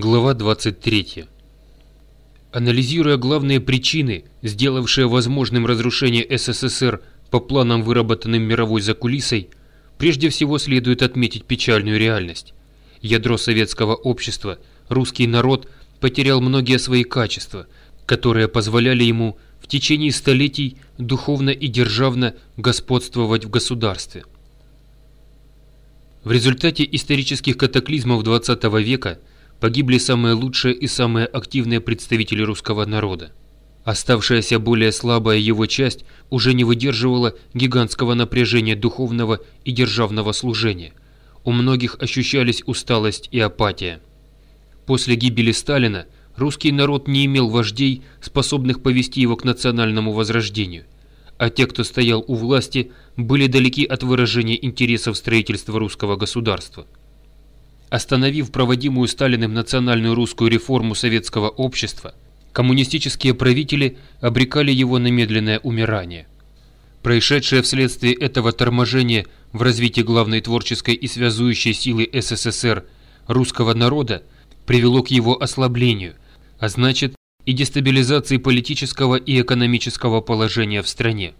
Глава 23. Анализируя главные причины, сделавшие возможным разрушение СССР по планам, выработанным мировой закулисой, прежде всего следует отметить печальную реальность. Ядро советского общества, русский народ, потерял многие свои качества, которые позволяли ему в течение столетий духовно и державно господствовать в государстве. В результате исторических катаклизмов XX века – погибли самые лучшие и самые активные представители русского народа. Оставшаяся более слабая его часть уже не выдерживала гигантского напряжения духовного и державного служения. У многих ощущались усталость и апатия. После гибели Сталина русский народ не имел вождей, способных повести его к национальному возрождению, а те, кто стоял у власти, были далеки от выражения интересов строительства русского государства – Остановив проводимую Сталиным национальную русскую реформу советского общества, коммунистические правители обрекали его на медленное умирание. Происшедшее вследствие этого торможения в развитии главной творческой и связующей силы СССР русского народа привело к его ослаблению, а значит и дестабилизации политического и экономического положения в стране.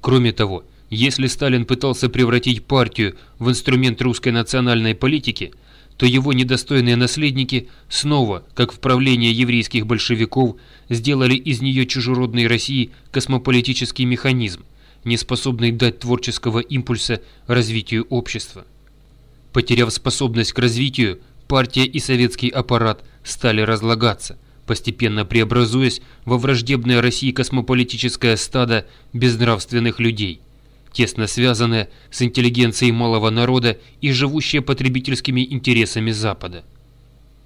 Кроме того, если Сталин пытался превратить партию в инструмент русской национальной политики, то его недостойные наследники снова, как в правлении еврейских большевиков, сделали из нее чужеродной России космополитический механизм, не способный дать творческого импульса развитию общества. Потеряв способность к развитию, партия и советский аппарат стали разлагаться, постепенно преобразуясь во враждебное России космополитическое стадо безнравственных людей – тесно связанная с интеллигенцией малого народа и живущая потребительскими интересами Запада.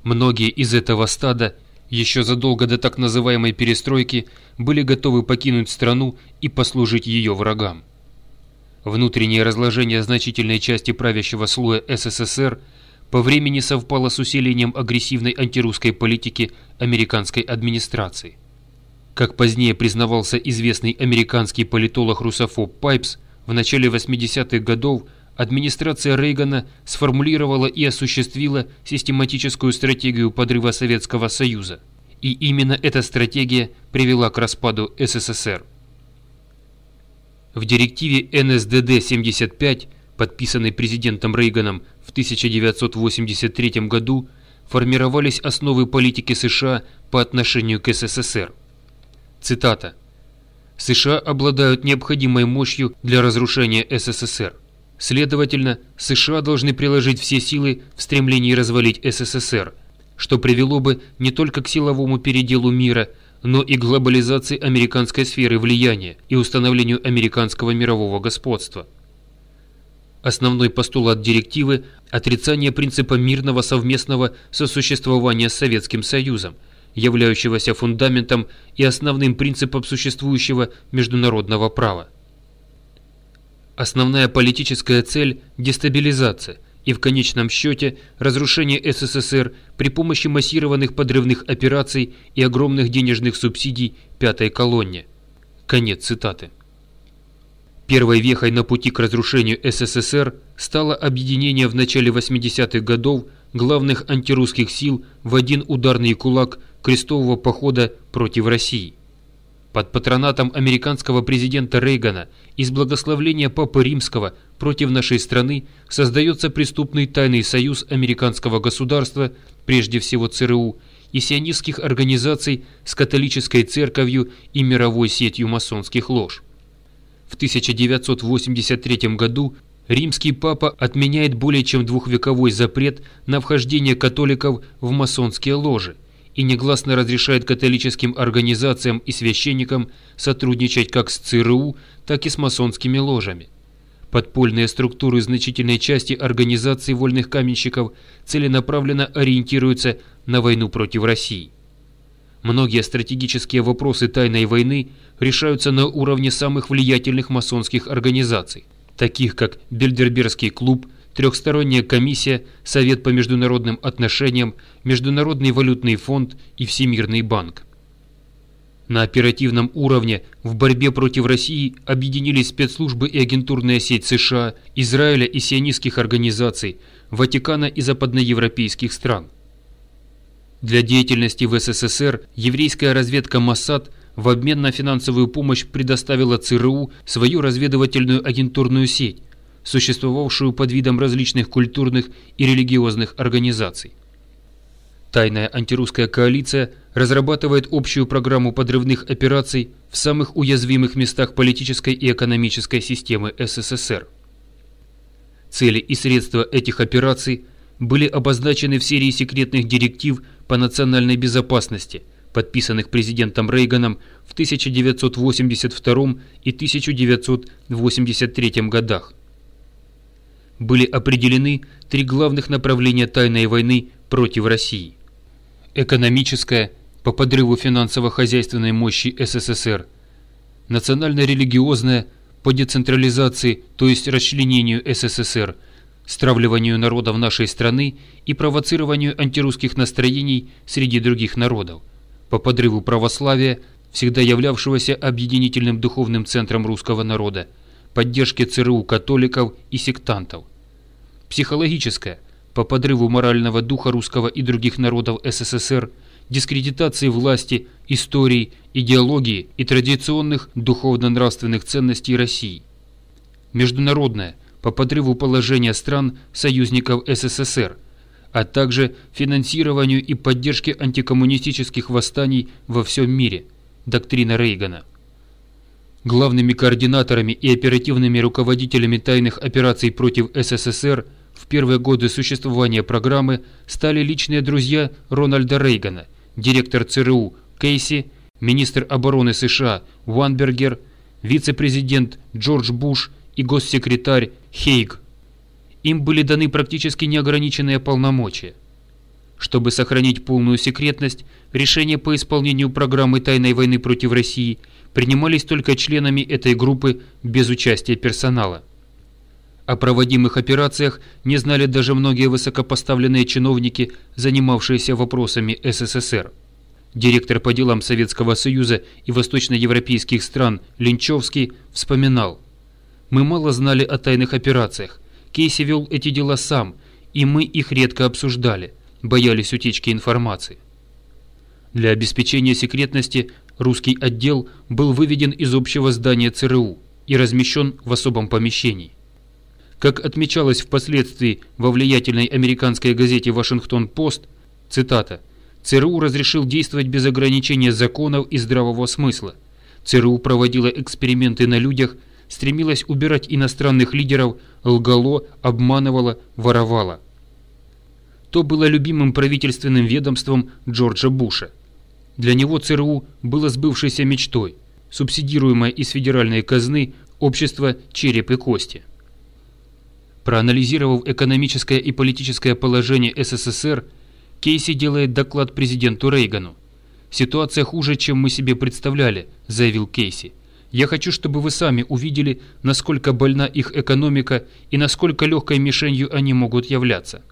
Многие из этого стада еще задолго до так называемой перестройки были готовы покинуть страну и послужить ее врагам. Внутреннее разложение значительной части правящего слоя СССР по времени совпало с усилением агрессивной антирусской политики американской администрации. Как позднее признавался известный американский политолог-русофоб Пайпс, в начале 80-х годов администрация Рейгана сформулировала и осуществила систематическую стратегию подрыва Советского Союза. И именно эта стратегия привела к распаду СССР. В директиве НСДД-75, подписанной президентом Рейганом в 1983 году, формировались основы политики США по отношению к СССР. Цитата. США обладают необходимой мощью для разрушения СССР. Следовательно, США должны приложить все силы в стремлении развалить СССР, что привело бы не только к силовому переделу мира, но и глобализации американской сферы влияния и установлению американского мирового господства. Основной постулат директивы – отрицание принципа мирного совместного сосуществования с Советским Союзом – являющегося фундаментом и основным принципом существующего международного права. Основная политическая цель – дестабилизация и в конечном счете разрушение СССР при помощи массированных подрывных операций и огромных денежных субсидий пятой колонне. Конец цитаты. Первой вехой на пути к разрушению СССР стало объединение в начале 80-х годов главных антирусских сил в один ударный кулак – крестового похода против России. Под патронатом американского президента Рейгана из благословления Папы Римского против нашей страны создается преступный тайный союз американского государства, прежде всего ЦРУ, и сионистских организаций с католической церковью и мировой сетью масонских лож. В 1983 году римский папа отменяет более чем двухвековой запрет на вхождение католиков в масонские ложи, и негласно разрешает католическим организациям и священникам сотрудничать как с ЦРУ, так и с масонскими ложами. Подпольные структуры значительной части организаций вольных каменщиков целенаправленно ориентируются на войну против России. Многие стратегические вопросы тайной войны решаются на уровне самых влиятельных масонских организаций, таких как Бельдербергский клуб – Трехсторонняя комиссия, Совет по международным отношениям, Международный валютный фонд и Всемирный банк. На оперативном уровне в борьбе против России объединились спецслужбы и агентурная сеть США, Израиля и сионистских организаций, Ватикана и западноевропейских стран. Для деятельности в СССР еврейская разведка Моссад в обмен на финансовую помощь предоставила ЦРУ свою разведывательную агентурную сеть, существовавшую под видом различных культурных и религиозных организаций. Тайная антирусская коалиция разрабатывает общую программу подрывных операций в самых уязвимых местах политической и экономической системы СССР. Цели и средства этих операций были обозначены в серии секретных директив по национальной безопасности, подписанных президентом Рейганом в 1982 и 1983 годах. Были определены три главных направления тайной войны против России. Экономическая – по подрыву финансово-хозяйственной мощи СССР, национально-религиозная – по децентрализации, то есть расчленению СССР – стравливанию народов нашей страны и провоцированию антирусских настроений среди других народов, по подрыву православия, всегда являвшегося объединительным духовным центром русского народа, поддержке ЦРУ католиков и сектантов. Психологическое, по подрыву морального духа русского и других народов СССР, дискредитации власти, истории, идеологии и традиционных духовно-нравственных ценностей России. Международное, по подрыву положения стран союзников СССР, а также финансированию и поддержке антикоммунистических восстаний во всем мире, доктрина Рейгана. Главными координаторами и оперативными руководителями тайных операций против СССР в первые годы существования программы стали личные друзья Рональда Рейгана, директор ЦРУ Кейси, министр обороны США Ванбергер, вице-президент Джордж Буш и госсекретарь Хейг. Им были даны практически неограниченные полномочия. Чтобы сохранить полную секретность, решения по исполнению программы тайной войны против России принимались только членами этой группы без участия персонала. О проводимых операциях не знали даже многие высокопоставленные чиновники, занимавшиеся вопросами СССР. Директор по делам Советского Союза и восточноевропейских стран Линчевский вспоминал – мы мало знали о тайных операциях. Кейси вел эти дела сам, и мы их редко обсуждали, боялись утечки информации. Для обеспечения секретности русский отдел был выведен из общего здания ЦРУ и размещен в особом помещении. Как отмечалось впоследствии во влиятельной американской газете «Вашингтон-Пост», цитата, «ЦРУ разрешил действовать без ограничения законов и здравого смысла. ЦРУ проводила эксперименты на людях – стремилась убирать иностранных лидеров, лгало, обманывала, воровала. То было любимым правительственным ведомством Джорджа Буша. Для него ЦРУ было сбывшейся мечтой, субсидируемое из федеральной казны общество «Череп и кости». Проанализировав экономическое и политическое положение СССР, Кейси делает доклад президенту Рейгану. «Ситуация хуже, чем мы себе представляли», – заявил Кейси. Я хочу, чтобы вы сами увидели, насколько больна их экономика и насколько легкой мишенью они могут являться.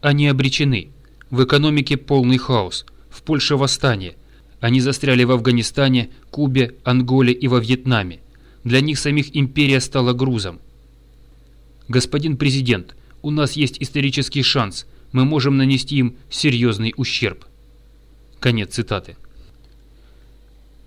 Они обречены. В экономике полный хаос. В Польше восстание. Они застряли в Афганистане, Кубе, Анголе и во Вьетнаме. Для них самих империя стала грузом. Господин президент, у нас есть исторический шанс. Мы можем нанести им серьезный ущерб. Конец цитаты.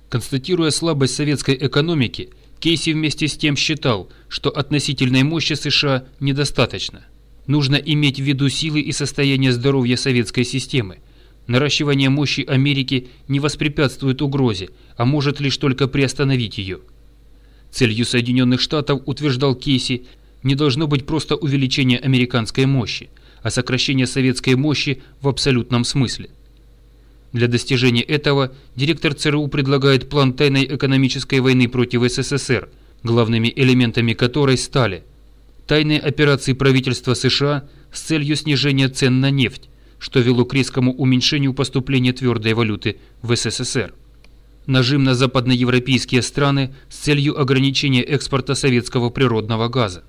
Констатируя слабость советской экономики, Кейси вместе с тем считал, что относительной мощи США недостаточно. Нужно иметь в виду силы и состояние здоровья советской системы. Наращивание мощи Америки не воспрепятствует угрозе, а может лишь только приостановить ее. Целью Соединенных Штатов, утверждал Кейси, не должно быть просто увеличение американской мощи, а сокращение советской мощи в абсолютном смысле. Для достижения этого директор ЦРУ предлагает план тайной экономической войны против СССР, главными элементами которой стали тайные операции правительства США с целью снижения цен на нефть, что вело к резкому уменьшению поступления твердой валюты в СССР. Нажим на западноевропейские страны с целью ограничения экспорта советского природного газа.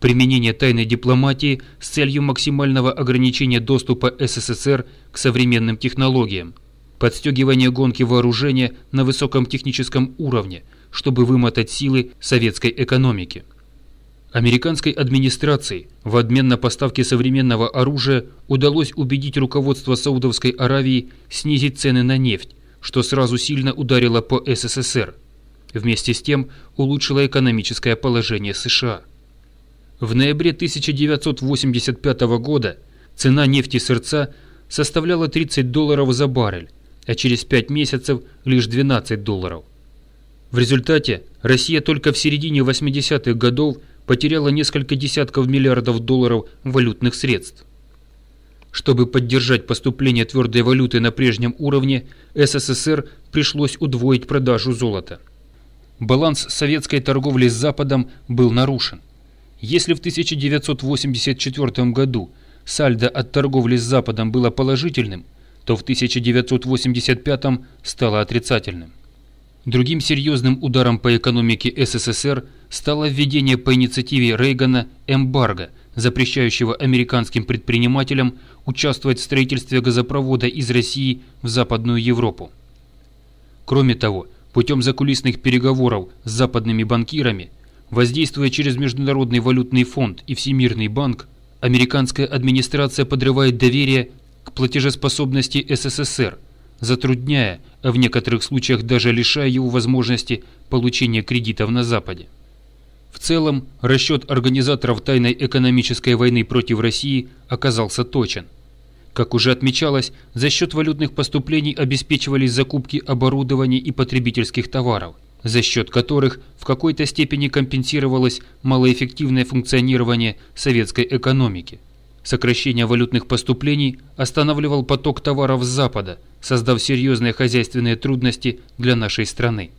Применение тайной дипломатии с целью максимального ограничения доступа СССР к современным технологиям подстегивание гонки вооружения на высоком техническом уровне, чтобы вымотать силы советской экономики. Американской администрации в обмен на поставки современного оружия удалось убедить руководство Саудовской Аравии снизить цены на нефть, что сразу сильно ударило по СССР. Вместе с тем улучшило экономическое положение США. В ноябре 1985 года цена нефти сырца составляла 30 долларов за баррель, а через 5 месяцев лишь 12 долларов. В результате Россия только в середине 80-х годов потеряла несколько десятков миллиардов долларов валютных средств. Чтобы поддержать поступление твердой валюты на прежнем уровне, СССР пришлось удвоить продажу золота. Баланс советской торговли с Западом был нарушен. Если в 1984 году сальдо от торговли с Западом было положительным, то в 1985 стало отрицательным. Другим серьезным ударом по экономике СССР стало введение по инициативе Рейгана эмбарго, запрещающего американским предпринимателям участвовать в строительстве газопровода из России в Западную Европу. Кроме того, путем закулисных переговоров с западными банкирами, воздействуя через Международный валютный фонд и Всемирный банк, американская администрация подрывает доверие к платежеспособности СССР – затрудняя, а в некоторых случаях даже лишая его возможности получения кредитов на Западе. В целом, расчет организаторов тайной экономической войны против России оказался точен. Как уже отмечалось, за счет валютных поступлений обеспечивались закупки оборудования и потребительских товаров, за счет которых в какой-то степени компенсировалось малоэффективное функционирование советской экономики. Сокращение валютных поступлений останавливал поток товаров с Запада – создав серьезные хозяйственные трудности для нашей страны.